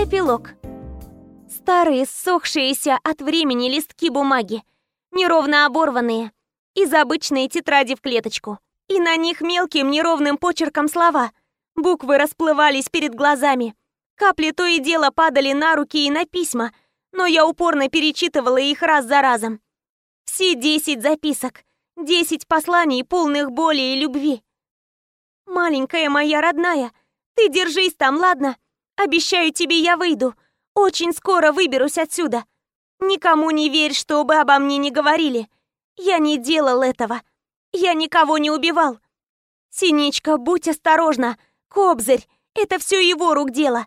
Эпилог. Старые, ссохшиеся от времени листки бумаги, неровно оборванные, из обычной тетради в клеточку. И на них мелким неровным почерком слова. Буквы расплывались перед глазами. Капли то и дело падали на руки и на письма, но я упорно перечитывала их раз за разом. Все десять записок, десять посланий, полных боли и любви. «Маленькая моя родная, ты держись там, ладно? Обещаю тебе, я выйду. Очень скоро выберусь отсюда. Никому не верь, чтобы обо мне не говорили. Я не делал этого. Я никого не убивал. Синичка, будь осторожна. Кобзарь, это все его рук дело.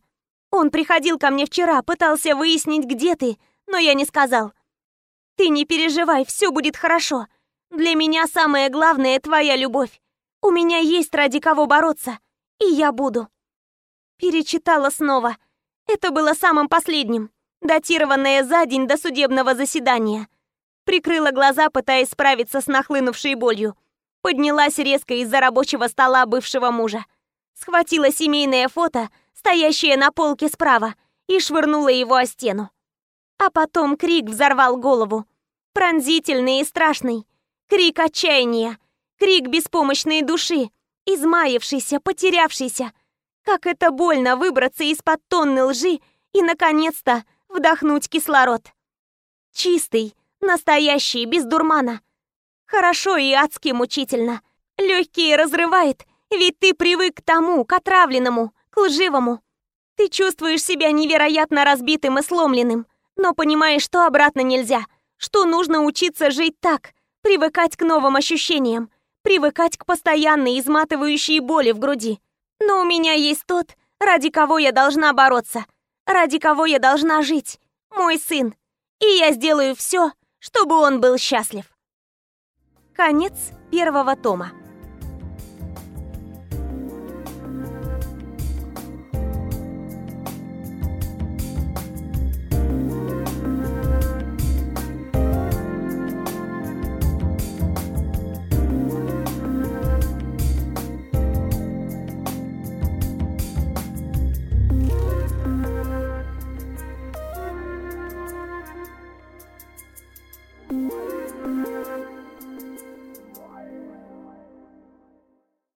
Он приходил ко мне вчера, пытался выяснить, где ты, но я не сказал. Ты не переживай, все будет хорошо. Для меня самое главное твоя любовь. У меня есть ради кого бороться, и я буду. Перечитала снова. Это было самым последним, датированное за день до судебного заседания. Прикрыла глаза, пытаясь справиться с нахлынувшей болью. Поднялась резко из-за рабочего стола бывшего мужа. Схватила семейное фото, стоящее на полке справа, и швырнула его о стену. А потом крик взорвал голову. Пронзительный и страшный. Крик отчаяния. Крик беспомощной души, измаявшейся, потерявшейся. Как это больно выбраться из-под тонны лжи и, наконец-то, вдохнуть кислород. Чистый, настоящий, без дурмана. Хорошо и адски мучительно. Легкие разрывает, ведь ты привык к тому, к отравленному, к лживому. Ты чувствуешь себя невероятно разбитым и сломленным, но понимаешь, что обратно нельзя, что нужно учиться жить так, привыкать к новым ощущениям, привыкать к постоянной изматывающей боли в груди. Но у меня есть тот, ради кого я должна бороться, ради кого я должна жить, мой сын. И я сделаю все, чтобы он был счастлив. Конец первого тома. Bye.